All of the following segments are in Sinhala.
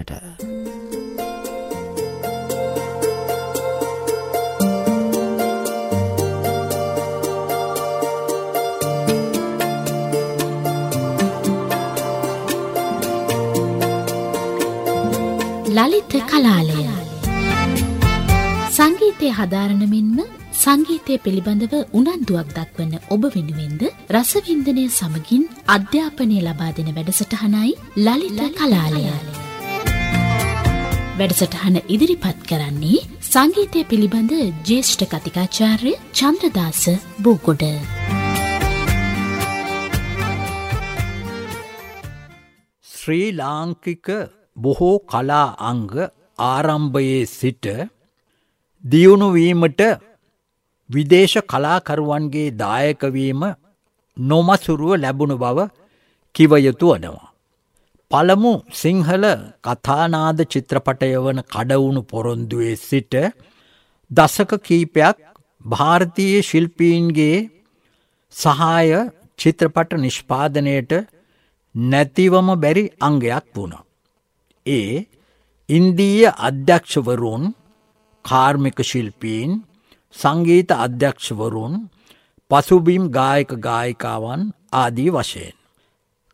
කරන්නට. ලලිත කලාලය සංගීතය හදාරණ මෙන්ම සංගීතය පිළිබඳව උනන්දුවක් දක්වන්න ඔබ වෙනුවෙන්ද රසවින්දනය සමගින් අධ්‍යාපනය ලබා දෙන වැඩසටහනයි ලලිත කලාලය. වැඩසටහන ඉදිරිපත් කරන්නේ සංගීතය පිළිබඳ ජේෂ්ඨ කතිකාචාර්ය චන්ද්‍රදාස බූගොඩ. ශ්‍රී ලාංකික බොහෝ කලා අංග ආරම්භයේ සිට දියුණුවීමට විදේශ කලාකරුවන්ගේ දායකවීම නොමසුරුව ලැබුණු බව කිවයුතු වනවා. පළමු සිංහල කතානාද චිත්‍රපටය වන කඩවුණු පොරොන්දුවේ සිට දසක කීපයක් භාරතීය ශිල්පීන්ගේ සහාය චිත්‍රපට නිෂ්පාදනයට නැතිවම බැරි අංගයක් වුණා. ඒ ඉන්දීය අධ්‍යක්ෂවරුන් කාර්මික ශිල්පීන් සංගීත අධ්‍යක්ෂවරුන් පසුබිම් ගායක ගායිකාවන් ආදී වශයෙන්.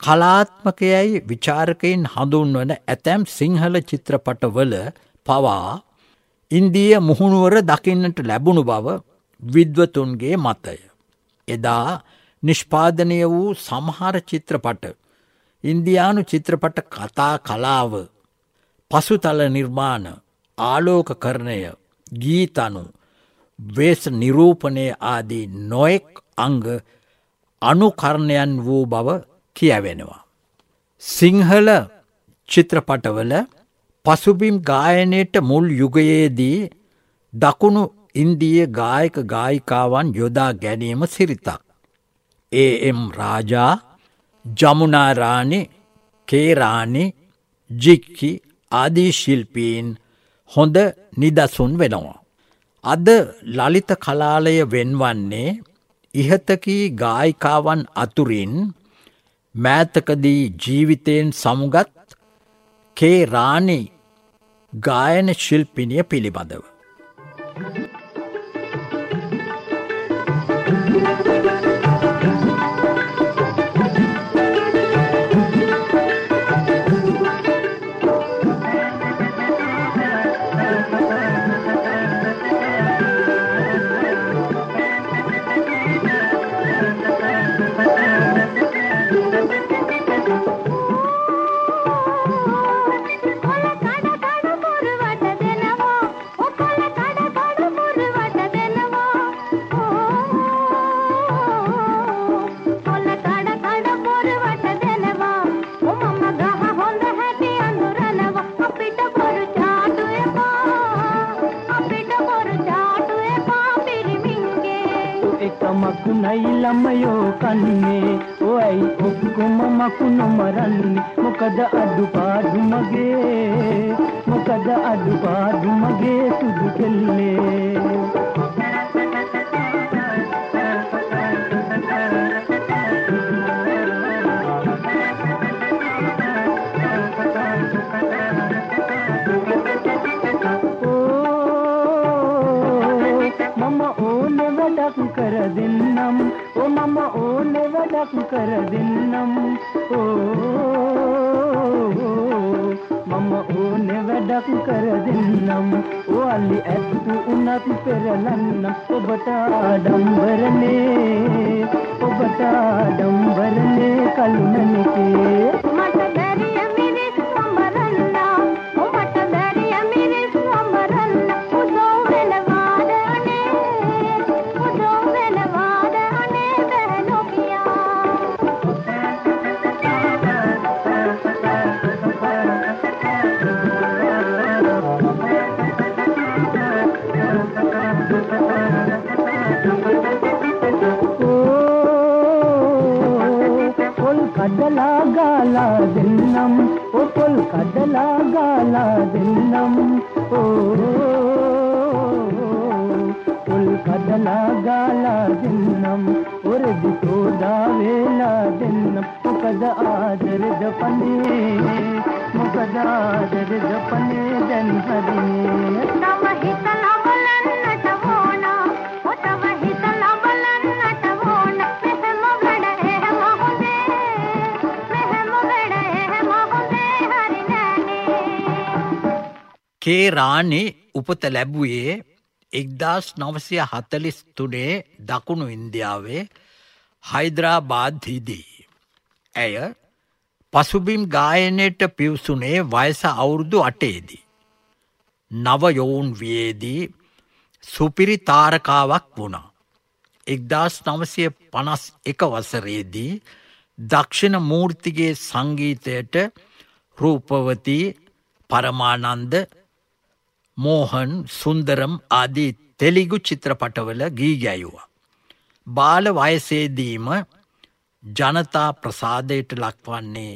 කලාත්මකයයි විචාරකයින් හඳුන්වන ඇතැම් සිංහල චිත්‍රපටවල පවා ඉන්දිය මුහුණුවර දකින්නට ලැබුණු බව විද්වතුන්ගේ මතය. එදා නිෂ්පාදනය වූ සමහර චිත්‍රපට ඉන්දයානු චිත්‍රපට කතා කලාව පසුතල නිර්මාණ ආලෝක කරණය ගීතනු වේස නිරූපණය ආදී නොයෙක් අංග අනුකරණයන් වූ බව කියවෙනවා. සිංහල චිත්‍රපටවල පසුබිම් ගායනයට මුල් යුගයේදී දකුණු ඉන්දිය ගායක ගායිකාවන් යොදා ගැනීම සිරිතක්. ඒ.එම් රාජා ජමුනාරාණි කේරාණි ජික්කි ආදී ශිල්පීන් හොඳ නිදසුන් වෙනවා. අද ලලිත කලාලය වෙන්වන්නේ ඉහතකී ගායිකාවන් අතුරින් මෑතකදී ජීවිතයෙන් සමුගත් කේ රාණි ගායන ශිල්පිනිය පිළිබඳව. මකුණයි ಮನ್ನೆ ವೈ ಹುಕ್ಕುಮ ಮಕುನು ಮರನ್ ಮುಖದ ಅಡುಪಾದು ಮಗೆ ಮುಖದ ಅಡುಪಾದು ಮಗೆ ತುದು ಕೆಲ್ಲೆ कर दिन මම ඕනේ වැඩක් කර දෙන්නම් මම ඕනේ වැඩක් කර දෙන්නම් ඔයලි ඇත්තු උනත් පෙරලන්නම් ඔබට ආඩම්බරනේ ඔබට ආඩම්බරනේ කලුනනිකේ ലാലാ ദിനം ഓ ഉൽക്കടലാ ഗാലാ ദിനം ഒരു ദിസോദാ വേല ദിനം മുഖദ ആദര ജപനെ മുഖദ ആദര ജപനെ ജൻഹരിനെ നമഹിതലാ කේ රාණි උපත ලැබුවේ එක්දස් නවසය හතලිස් තුනේ දකුණු ඉන්දියාවේ හයිදරාබාද්හිදී. ඇය පසුබිම් ගායනයට පිවසුනේ වයස අවුරුදු අටේදී. නව යොවුන් වියේදී සුපිරි තාරකාවක් වුණා. එක්දස් නවසය පනස් එක වසරේදී දක්ෂිණ මූර්තිගේ සංගීතයට රූපවතී පරමානන්ද මෝහන් සුන්දරම් ආදී තෙලිගු චිත්‍රපටවල ගී ගැයුවා. බාල වයසේදීම ජනතා ප්‍රසාදයට ලක්වන්නේ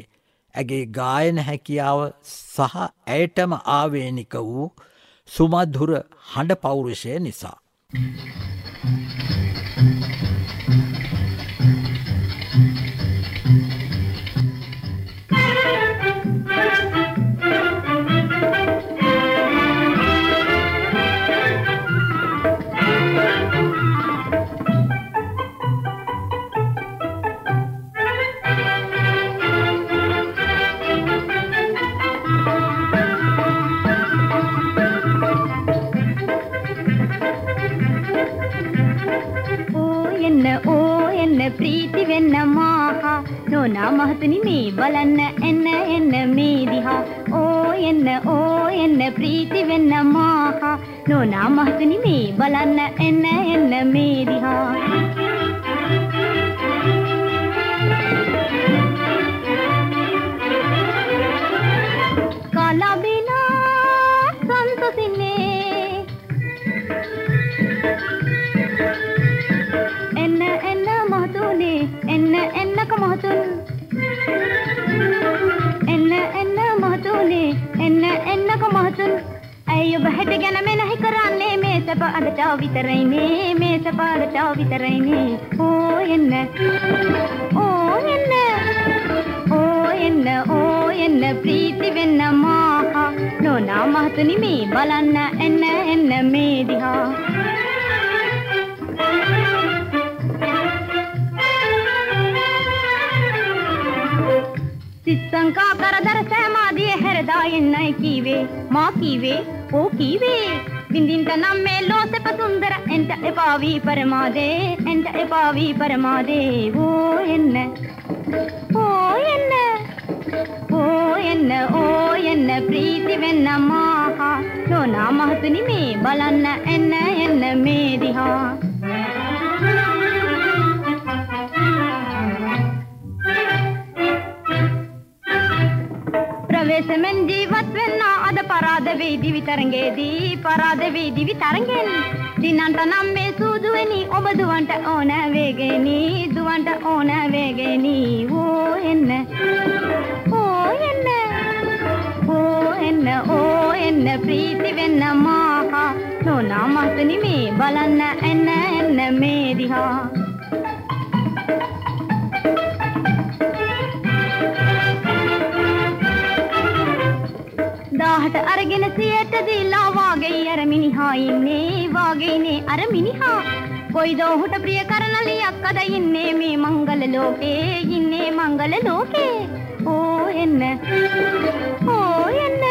ඇගේ ගායන හැකියාව සහ ඇයටම ආවේනික වූ සුමද්දුර හඬ පෞරුෂය නිසා. ඕ නෝනා මහතුනි මේ බලන්න එන්න එන්න මේ ඇයි ඔබ හැට ගැන මෙනෙහි කරන්නේ මේ සැප අදට විතරයිනේ මේ සැප අදට විතරයිනේ ඕ එන්න ඕ එන්න ඕ එන්න ඕ එන්න ප්‍රීති වෙන්න මාහා නෝනා මහතුනි මේ බලන්න එන්න එන්න මේ දිහා සිස්සංකා කරදර සෑමාදිය හැරදා එන්නයි කීවේ මා කීවේ ඕ කීවේ විඳින්ට නම් මේ ලෝසෙප සුන්දර එන්ට එපාවී පරමාදේ එන්ට එපාවී පරමාදේ ඕ එන්න ඕ එන්න ඕ එන්න ඕ එන්න ප්‍රීති වෙන්න මාහා නෝනා මහතුනි තරඟේදී පරාද වෙයි දිවි තරඟෙන්. දිනන්ට නම් මේ සූදුවෙනි ඔබ දුවන්ට ඕන වේගෙනි දුවන්ට ඕන වේගෙනි ඕ එන්න ඕ එන්න ඕ එන්න ඕ එන්න ප්‍රීති වෙන්න මාහා. නෝනා මහතුනි මේ බලන්න එන්න එන්න මේ දිහා. දාහට අරගෙන සියට දීලා වාගේ අර මිනිහා ඉන්නේ වාගේනේ අර මිනිහා. කොයිද ඔහුට ප්‍රිය කරන ලියක් අද ඉන්නේ මේ මංගල ලෝකේ ඉන්නේ මංගල ලෝකේ. ඕ එන්න ඕ එන්න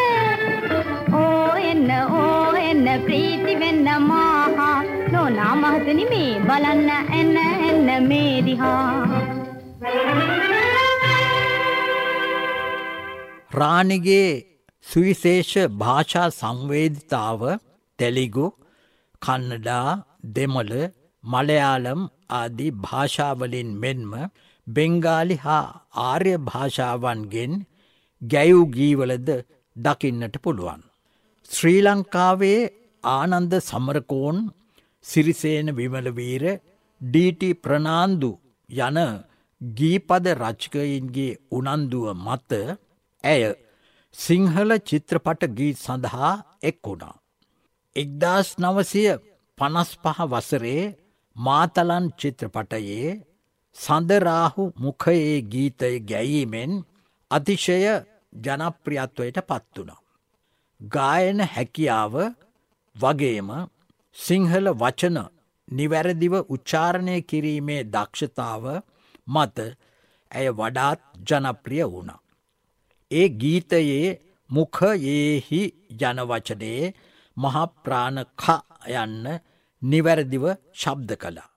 ඕ එන්න ඕ එන්න ප්‍රීති වෙන්න මාහා. නෝනා මහතුනි මේ බලන්න එන්න එන්න මේ දිහා රාණිගේ සුවිශේෂ භාෂා සංවේධතාව තෙලිගු කන්නඩා දෙමළ මලයාලම් ආදී භාෂාවලින් මෙන්ම බෙංගාලි හා ආර්ය භාෂාවන්ගෙන් ගැයූ ගීවලද දකින්නට පුළුවන්. ශ්‍රී ලංකාවේ ආනන්ද සමරකෝන් සිරිසේන විමලවීර ඩීටි ප්‍රනාන්දු යන ගීපද රචකයින්ගේ උනන්දුව මත ඇය සිංහල චිත්‍රපට ගීත් සඳහා එක් වුණා. එක්දස් නවසය පනස් පහ වසරේ මාතලන් චිත්‍රපටයේ සඳරාහු මුඛයේ ගීතය ගැයීමෙන් අතිශය ජනප්‍රියත්වයට පත් වුණා. ගායන හැකියාව වගේම සිංහල වචන නිවැරදිව උච්චාරණය කිරීමේ දක්ෂතාව මත ඇය වඩාත් ජනප්‍රිය වුණා. ඒ ගීතයේ මුඛයේහි ජනවචනයේ මහප්‍රාණක යන්න නිවැරදිව ශබ්ද කළා.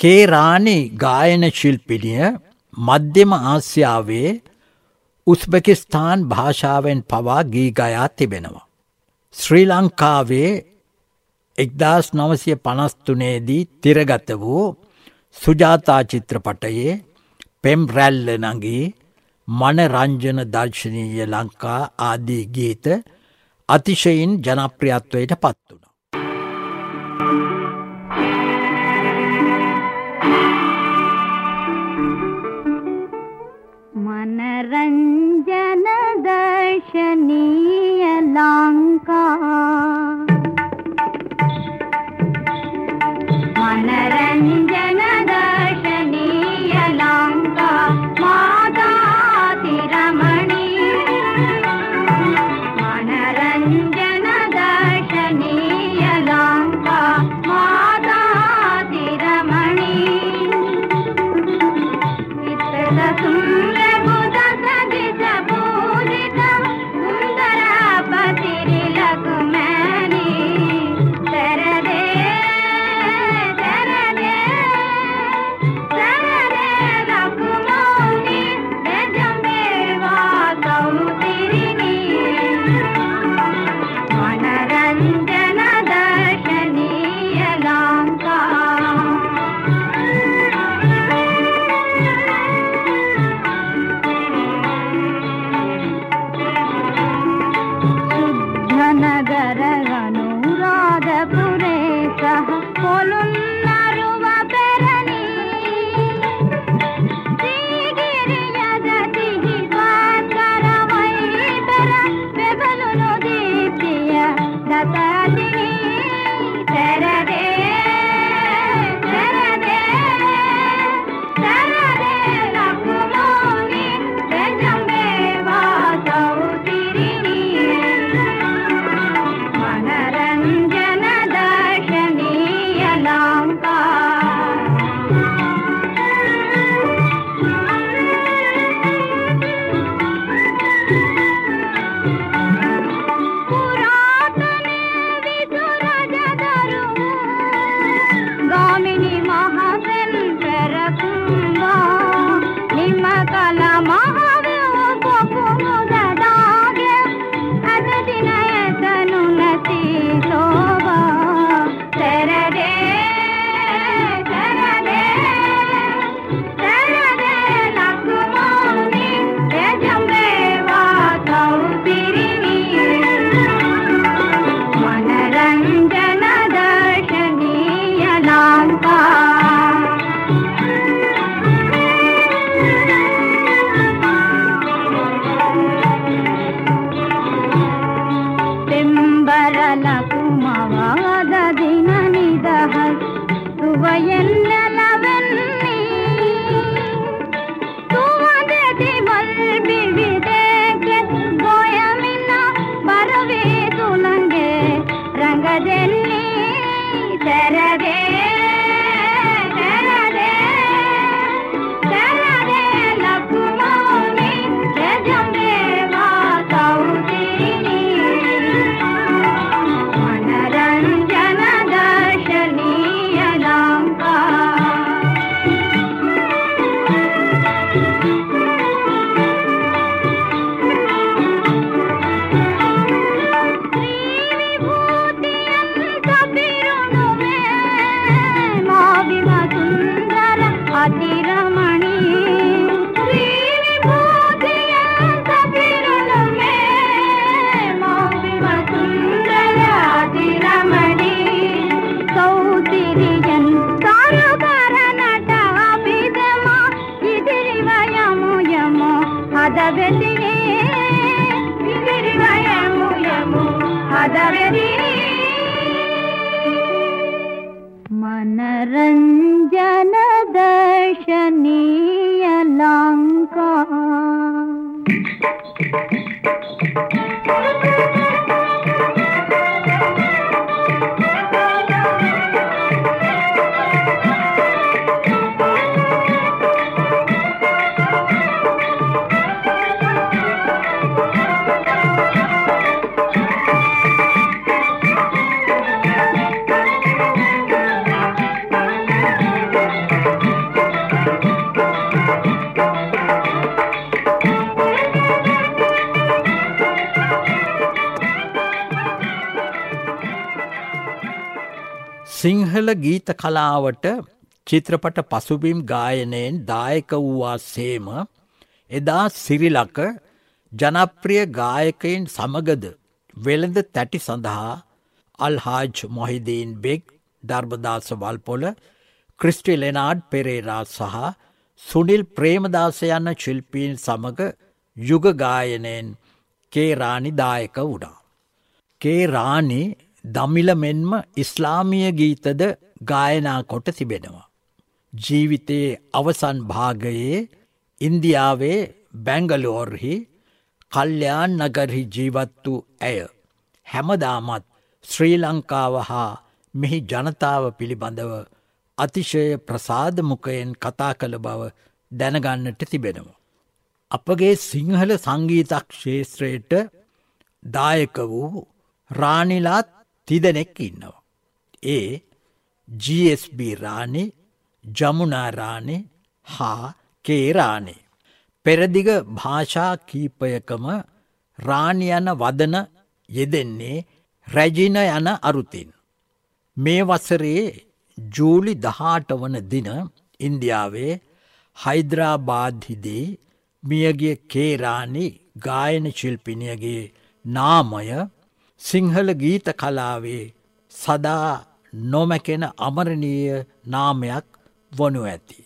කේරානි ගායන ශිල්පිනිය මධ්‍යම ආසියාවේ උස්බෙකිස්ථාන් භාෂාවෙන් පවා ගී ගයා තිබෙනවා. ශ්‍රී ලංකාවේ එක්දස් නවසය පනස්තුනේදී තිරගත වූ සුජාතා චිත්‍රපටයේ පෙම් රැල්ල නගී මනරංජන දර්ශනීය ලංකා ආදී ගීත අතිශයින් ජනප්‍රියත්වයට පත් रञ्जनदर्शनीयलाङ्का මනරංජන සිංහල ගීත කලාවට චිත්‍රපට පසුබිම් ගායනයෙන් දායක වූවා සේම එදා සිරිලක ජනප්‍රිය ගායකයින් සමගද වෙළඳ තැටි සඳහා අල්හාජ් මොහිදීන් බෙක් ධර්මදාස වල්පොල ක්‍රිස්ටි ලෙනාඩ් පෙරේරා සහ සුනිල් ප්‍රේමදාස යන්න ශිල්පීන් සමඟ යුගගායනයෙන් කේරාණි දායක වුණා. කේරාණි දමිල මෙන්ම ඉස්ලාමිය ගීතද ගායනා කොට තිබෙනවා. ජීවිතයේ අවසන් භාගයේ ඉන්දියාවේ බැංගලෝර්හි කල්්‍යයාන් නගරහි ජීවත් වූ ඇය. හැමදාමත් ශ්‍රී ලංකාව හා මෙහි ජනතාව පිළිබඳව අතිශය ප්‍රසාධමුකයෙන් කතා කළ බව දැනගන්නට තිබෙනවා. අපගේ සිංහල සංගීතක් ශේත්‍රයට දායක වූ රානිලාත් තිදනෙක් ඉන්නවා. ඒ GSB රාණි ජමුනාරාණි හා කේරාණි. පෙරදිග භාෂා කීපයකම රාණියන වදන යෙදෙන්නේ රැජින යන අරුතින්. මේ වසරේ ජූලි දහාට වන දින ඉන්දියාවේ හයිද්‍රාබාධිදී මියගිය කේරාණි ගායන ශිල්පිනියගේ නාමය සිංහල ගීත කලාවේ සදා නොමැකෙන අමරණීය නාමයක් වනු ඇති.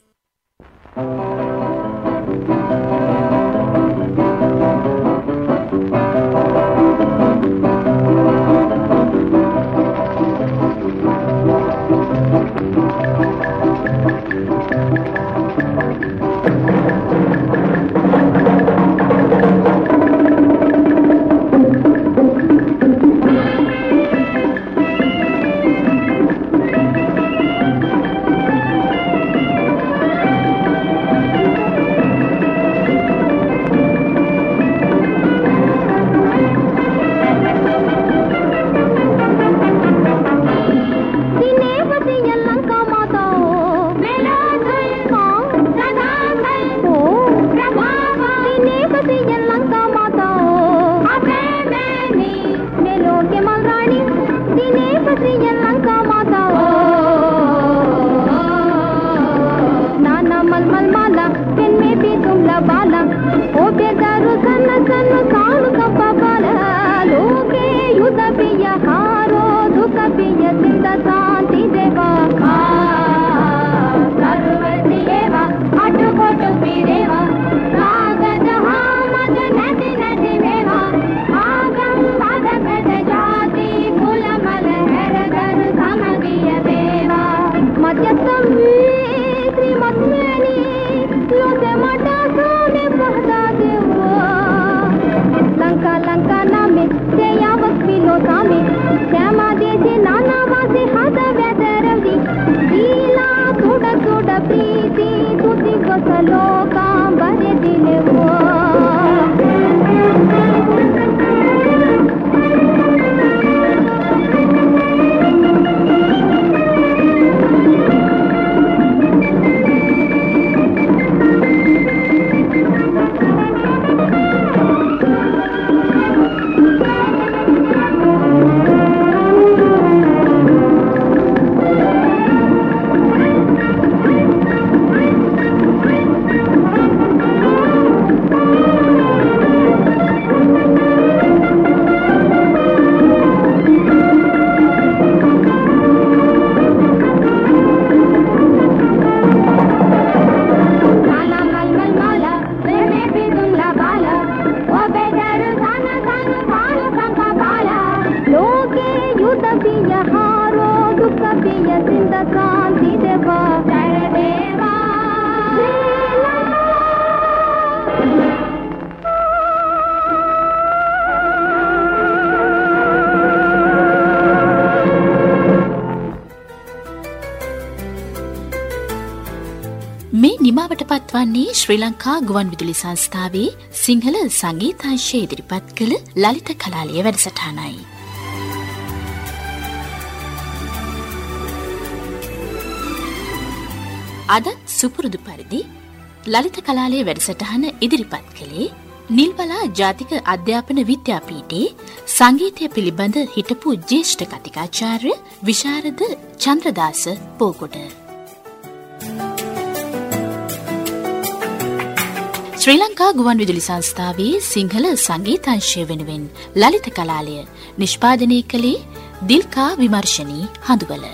පවත්වන්නේ ශ්‍රී ලංකා ගුවන් විදුලි සංස්ථාවේ සිංහල සංගීතංශය ඉදිරිපත් කළ ලලිත කලාලිය වැඩසටහනයි. අදත් සුපුරුදු පරිදි ලලිත කලාලේ වැඩසටහන ඉදිරිපත් කළේ නිල්බලා ජාතික අධ්‍යාපන විද්‍යාපීටේ සංගීතය පිළිබඳ හිටපු ජේෂ්ඨ කතිකාචාර්ය විශාරද චන්ද්‍රදාස පෝකොට. ශ්‍රී ලංකා ගුවන් විදුලි සංස්ථාවේ සිංහල සංගීතංශය වෙනුවෙන් ලලිත කලාලය නිෂ්පාදනය කළේ දිල්කා විමර්ශනී හඳුවල.